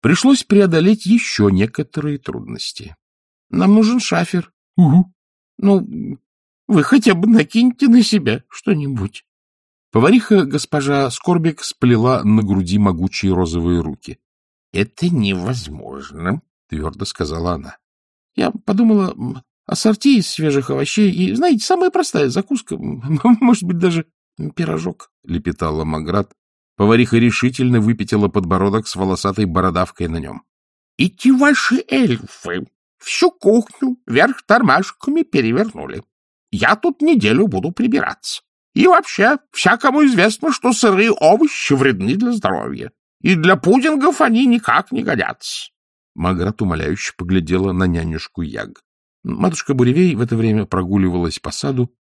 Пришлось преодолеть еще некоторые трудности. — Нам нужен шафер. — Угу. — Ну, вы хотя бы накиньте на себя что-нибудь. Повариха госпожа Скорбик сплела на груди могучие розовые руки. — Это невозможно, — твердо сказала она. Я подумала ассорти из свежих овощей и, знаете, самая простая закуска, может быть, даже пирожок, — лепетала Маград. Повариха решительно выпятила подбородок с волосатой бородавкой на нем. — Эти ваши эльфы всю кухню вверх тормашками перевернули. Я тут неделю буду прибираться. И вообще, всякому известно, что сырые овощи вредны для здоровья, и для пудингов они никак не годятся. Маград умоляюще поглядела на нянюшку Яг. Матушка Буревей в это время прогуливалась по саду,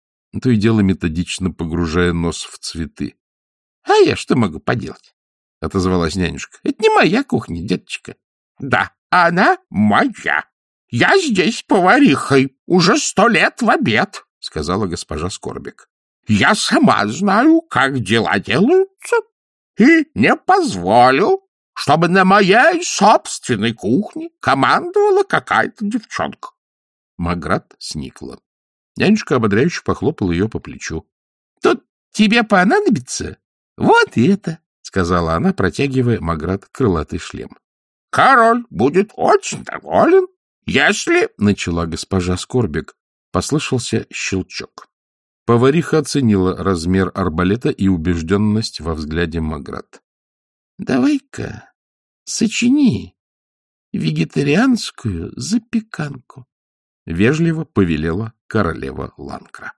то и дело методично погружая нос в цветы. — А я что могу поделать? — отозвалась нянюшка. — Это не моя кухня, деточка. — Да, она моя. Я здесь поварихой уже сто лет в обед, — сказала госпожа Скорбик. — Я сама знаю, как дела делаются, и не позволю, чтобы на моей собственной кухне командовала какая-то девчонка. Маград сникла. Нянюшка ободряюще похлопал ее по плечу. — Тут тебе понадобится вот это, — сказала она, протягивая Маград крылатый шлем. — Король будет очень доволен, если... — начала госпожа Скорбик. Послышался щелчок. Повариха оценила размер арбалета и убежденность во взгляде Маград. — Давай-ка сочини вегетарианскую запеканку, — вежливо повелела королева Ланкра.